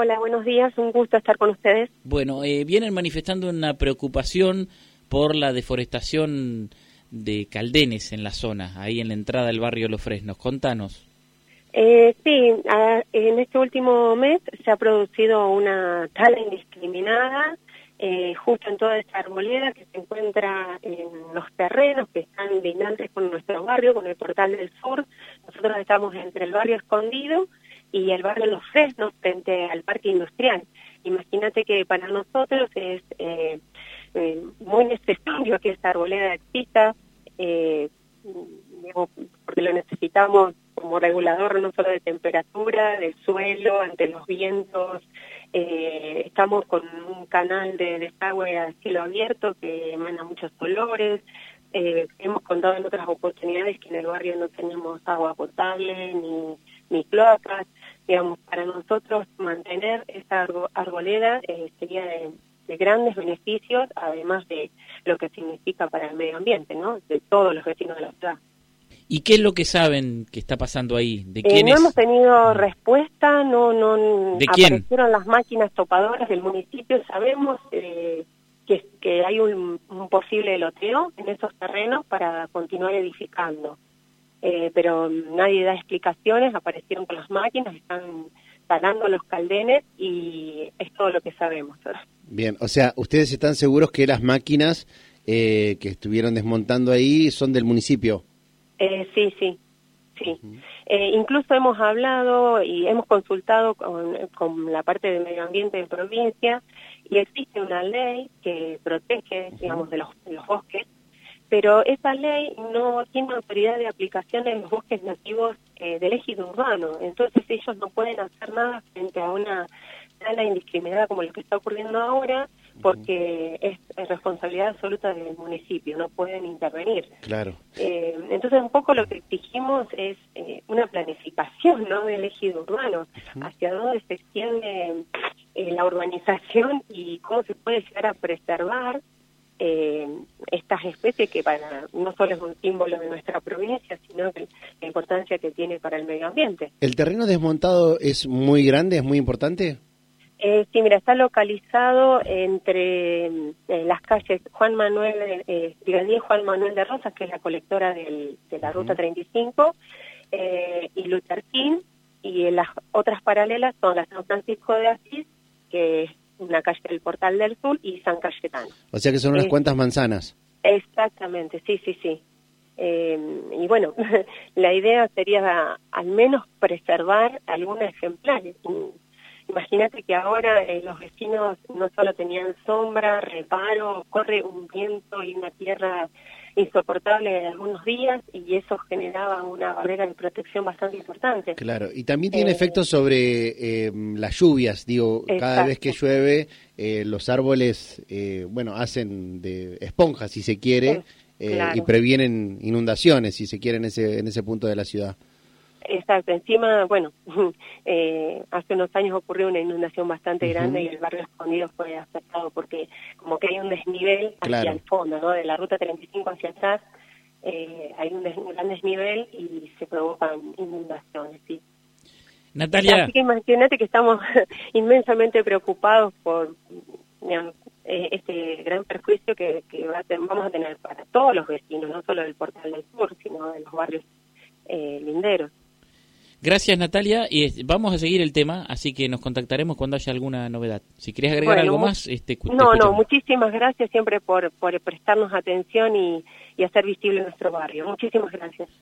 Hola, buenos días, un gusto estar con ustedes. Bueno, eh, vienen manifestando una preocupación por la deforestación de caldenes en la zona, ahí en la entrada del barrio Los Fresnos. Contanos. Eh, sí, en este último mes se ha producido una tala indiscriminada eh, justo en toda esta arboleda que se encuentra en los terrenos que están lindantes con nuestro barrio, con el Portal del Sur. Nosotros estamos entre el barrio escondido y el barrio Los Fresnos frente al parque industrial. Imagínate que para nosotros es eh, eh, muy necesario que esta arboleda exista, eh, porque lo necesitamos como regulador no solo de temperatura, del suelo, ante los vientos. Eh, estamos con un canal de desagüe a cielo abierto que emana muchos colores. Eh, hemos contado en otras oportunidades que en el barrio no tenemos agua potable ni, ni cloacas. Digamos, para nosotros mantener esa arboleda eh, sería de, de grandes beneficios, además de lo que significa para el medio ambiente, ¿no? De todos los vecinos de la ciudad. ¿Y qué es lo que saben que está pasando ahí? ¿De eh, no hemos tenido respuesta, no, no ¿De quién? aparecieron las máquinas topadoras del municipio. Sabemos eh, que, que hay un, posible loteo en esos terrenos para continuar edificando, eh, pero nadie da explicaciones. Aparecieron con las máquinas, están talando los caldenes y es todo lo que sabemos. Bien, o sea, ustedes están seguros que las máquinas que estuvieron desmontando ahí son del municipio. Eh, sí, sí, sí. eh, incluso hemos hablado y hemos consultado con, con, la parte de medio ambiente de provincia y existe una ley que protege, digamos, de los, los bosques, pero esa ley no tiene autoridad de aplicación en los bosques nativos eh, del ejido urbano. Entonces ellos no pueden hacer nada frente a una tala indiscriminada como lo que está ocurriendo ahora porque es responsabilidad absoluta del municipio, no pueden intervenir. Claro. Eh, entonces, un poco lo que exigimos es eh, una planificación ¿no? del ejido urbano, hacia dónde se extiende eh, la urbanización y cómo se puede llegar a preservar estas especies que para no solo es un símbolo de nuestra provincia, sino que la importancia que tiene para el medio ambiente. ¿El terreno desmontado es muy grande, es muy importante? Eh, sí, mira, está localizado entre eh, las calles Juan Manuel, eh, Juan Manuel de Rosas, que es la colectora de la Ruta 35, eh, y Luther King, y las otras paralelas son la San Francisco de Asís, que una calle del Portal del Sur, y San Cayetano. O sea que son unas cuantas manzanas. Exactamente, sí, sí, sí. y bueno, la idea sería al menos preservar algunos ejemplares Imagínate que ahora eh, los vecinos no solo tenían sombra, reparo, corre un viento y una tierra insoportable en algunos días y eso generaba una barrera de protección bastante importante. Claro, y también tiene eh, efectos sobre eh, las lluvias, digo, cada vez que llueve los árboles, bueno, hacen de esponja si se quiere y previenen inundaciones si se quiere en ese, en ese punto de la ciudad. Exacto, encima, bueno, eh, hace unos años ocurrió una inundación bastante grande y el barrio escondido fue afectado porque como que hay un desnivel hacia el fondo, ¿no? De la ruta 35 hacia atrás eh, hay un, gran desnivel y se provocan inundaciones, sí. Natalia. Así que imagínate que estamos inmensamente preocupados por eh, este gran perjuicio que, que vamos a tener para todos los vecinos, no solo del Portal del Sur, sino de los barrios linderos. Gracias Natalia y vamos a seguir el tema, así que nos contactaremos cuando haya alguna novedad. Si quieres agregar algo más, este, no, no, muchísimas gracias siempre por, por prestarnos atención y, y hacer visible nuestro barrio. Muchísimas gracias.